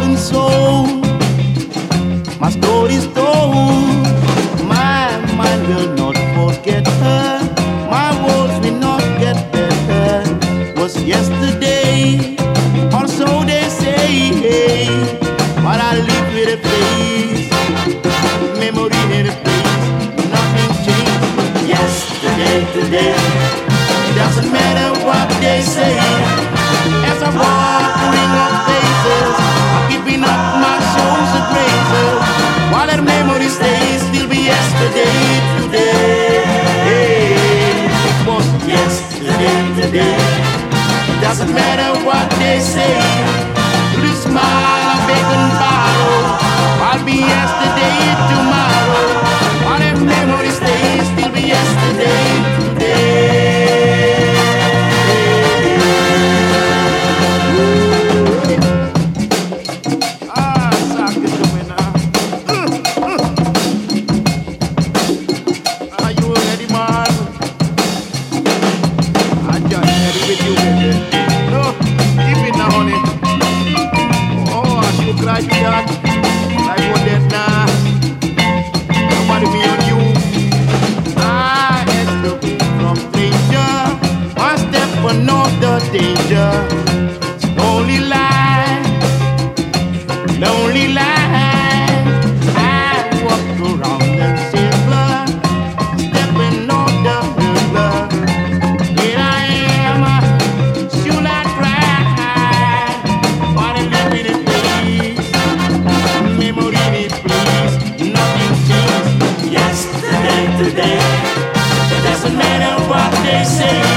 loving soul. My story's told. Um. My mind will not forget her. My words will not get better. Was yesterday, or so they say. Hey, but I live with a face, Memory in a face. Nothing changed. Yesterday, today. It doesn't matter what they say. As I walk. Yesterday, today. It doesn't matter what they say. The smile bacon bottle, I'll be yesterday, tomorrow. While that memory stays, That. Nobody be on you. Ah, I escaped from danger. One step danger. Lonely line, lonely line. What